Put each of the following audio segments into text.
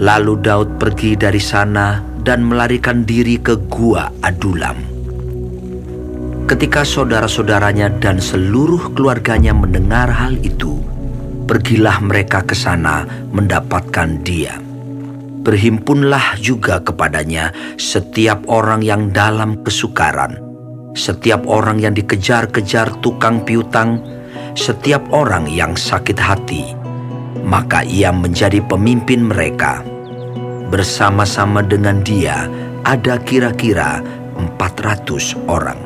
Lalu Daud pergi dari sana dan melarikan diri ke gua Adulam. Ketika saudara-saudaranya dan seluruh keluarganya mendengar hal itu, pergilah mereka ke sana mendapatkan dia. Berhimpunlah juga kepadanya setiap orang yang dalam kesukaran, setiap orang yang dikejar-kejar tukang piutang, setiap orang yang sakit hati. Maka ia menjadi pemimpin mereka bersama-sama dengan dia ada kira-kira 400 orang.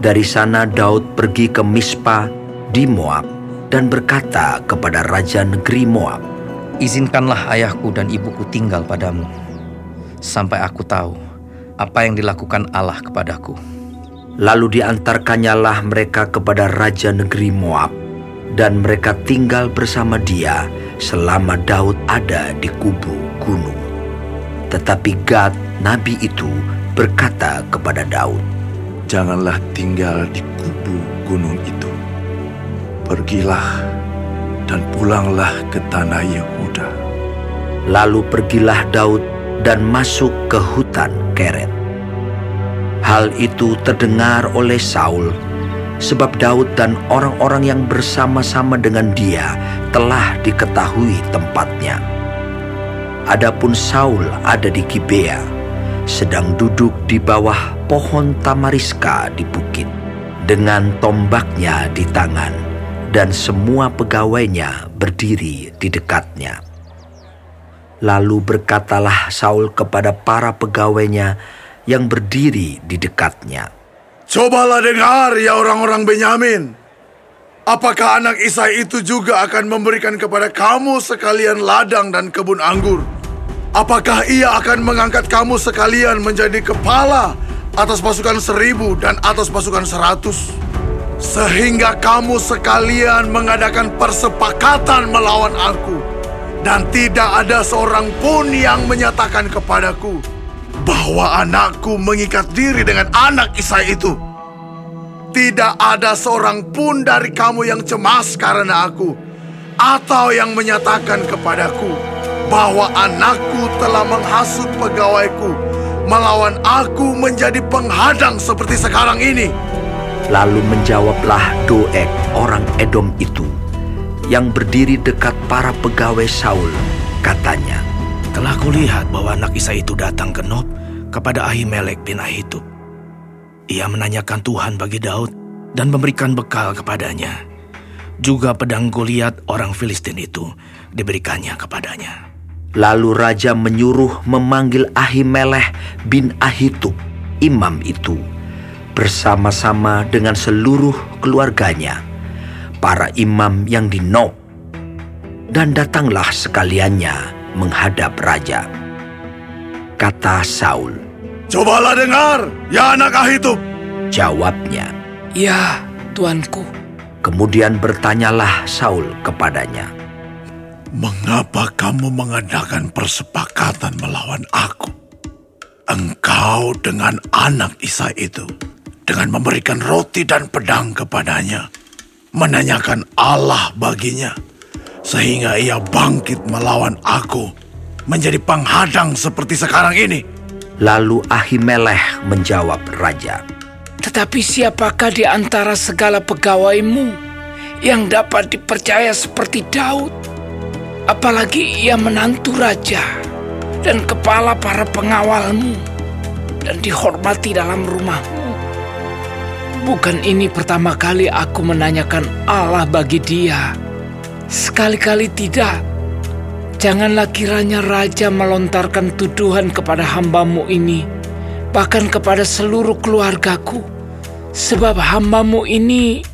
Dari sana Daud pergi ke Mispa di Moab dan berkata kepada raja negeri Moab, Izinkanlah ayahku dan ibuku tinggal padamu, sampai aku tahu apa yang dilakukan Allah kepadaku. Lalu diantarkannyalah mereka kepada raja negeri Moab, dan mereka tinggal bersama dia selama Daud ada di kubu gunung. Tetapi Gad, nabi itu, berkata kepada Daud, Janganlah tinggal di kubu gunung itu. Pergilah dan pulanglah ke tanah Yehuda. Lalu pergilah Daud dan masuk ke hutan Keret. Hal itu terdengar oleh Saul, sebab Daud dan orang-orang yang bersama-sama dengan dia telah diketahui tempatnya. Adapun Saul ada di Gibea, sedang duduk di bawah pohon tamariska di bukit, dengan tombaknya di tangan, dan semua pegawainya berdiri di dekatnya. Lalu berkatalah Saul kepada para pegawainya yang berdiri di dekatnya, Cobalah dengar ya orang-orang Benyamin. Apakah anak Isai itu juga akan memberikan kepada kamu sekalian ladang dan kebun anggur? Apakah ia akan mengangkat kamu sekalian menjadi kepala atas pasukan seribu dan atas pasukan seratus? Sehingga kamu sekalian mengadakan persepakatan melawan aku. Dan tidak ada seorang pun yang menyatakan kepadaku bahwa anakku mengikat diri dengan anak Isai itu. Tidak ada seorang pun dari kamu yang cemas karena aku, atau yang menyatakan kepadaku bahwa anakku telah menghasut pegawaiku melawan aku menjadi penghadang seperti sekarang ini. Lalu menjawablah Doeg orang Edom itu yang berdiri dekat para pegawai Saul, katanya, Telah kulihat bahwa anak Isa itu datang ke Nob kepada Ahimelek bin Ahitub. Ia menanyakan Tuhan bagi Daud dan memberikan bekal kepadanya. Juga pedang Goliat orang Filistin itu diberikannya kepadanya. Lalu raja menyuruh memanggil Ahimelech bin Ahitub, imam itu, bersama-sama dengan seluruh keluarganya, para imam yang di Nob. Dan datanglah sekaliannya menghadap raja. Kata Saul, Cobalah dengar, ya anak Ahitub. jawabnya. Ya, tuanku. Kemudian bertanyalah Saul kepadanya, Mengapa kamu mengadakan persepakatan melawan aku? Engkau dengan anak Isa itu, dengan memberikan roti dan pedang kepadanya, menanyakan Allah baginya, sehingga ia bangkit melawan aku, menjadi penghadang seperti sekarang ini. Lalu Ahimelech menjawab raja, Tetapi siapakah di antara segala pegawaimu yang dapat dipercaya seperti Daud? Apalagi ia menantu raja dan kepala para pengawalmu dan dihormati dalam rumahmu. Bukan ini pertama kali aku menanyakan Allah bagi dia. Sekali-kali tidak. Janganlah kiranya raja melontarkan tuduhan kepada hambamu ini, bahkan kepada seluruh keluargaku. Sebab hambamu ini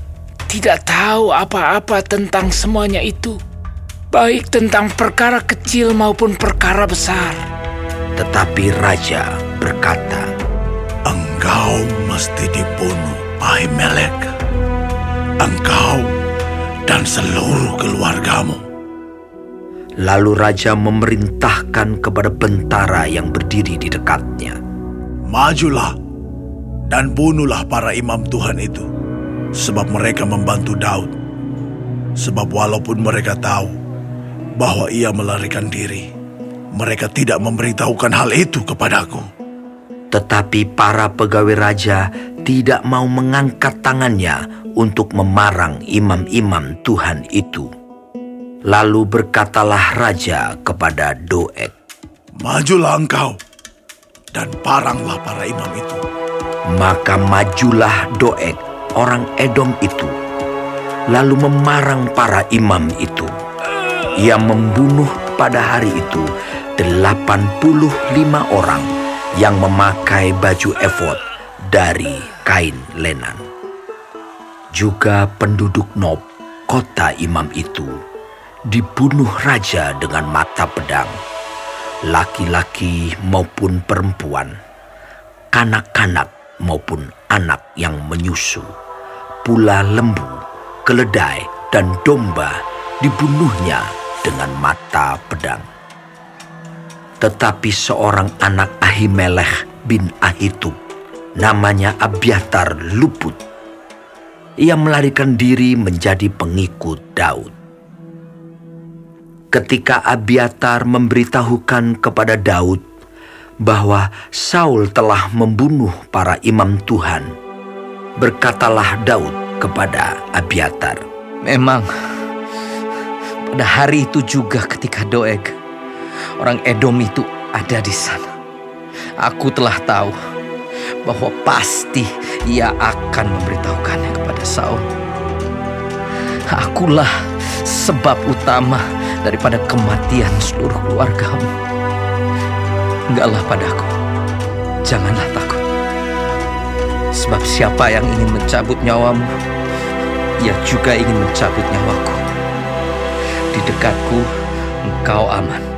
tidak tahu apa-apa tentang semuanya itu. Baik tentang perkara kecil maupun perkara besar. tetapi raja berkata, Engkau mesti dibunuh, Ahimelek. Engkau dan seluruh keluargamu. Lalu raja memerintahkan kepada bentara yang berdiri di dekatnya. Majulah dan bunuhlah para imam Tuhan itu, sebab mereka membantu Daud. Sebab walaupun mereka tahu bahwa ia melarikan diri, mereka tidak memberitahukan hal itu kepadaku. Tetapi para pegawai raja tidak mau mengangkat tangannya untuk memarang imam-imam Tuhan itu. Lalu berkatalah raja kepada Doeg, Majulah engkau dan paranglah para imam itu. Maka majulah Doeg, orang Edom itu, lalu memarang para imam itu. Ia membunuh pada hari itu 85 orang yang memakai baju efod dari kain lenan. Juga penduduk Nob, kota imam itu, dibunuh raja dengan mata pedang. Laki-laki maupun perempuan, kanak-kanak maupun anak yang menyusu, pula lembu, keledai, dan domba dibunuhnya dengan mata pedang. Tetapi seorang anak Ahimelech bin Ahitub, namanya Abiatar luput. Ia melarikan diri menjadi pengikut Daud. Ketika Abiatar memberitahukan kepada Daud bahwa Saul telah membunuh para imam Tuhan, berkatalah Daud kepada Abiatar, Memang pada hari itu juga ketika Doeg, orang Edom itu ada di sana. Aku telah tahu bahwa pasti ia akan memberitahukannya kepada Saul. Akulah sebab utama daripada kematian seluruh keluargamu. Enggaklah padaku, janganlah takut. Sebab siapa yang ingin mencabut nyawamu, ia juga ingin mencabut nyawaku. Di dekatku, engkau aman.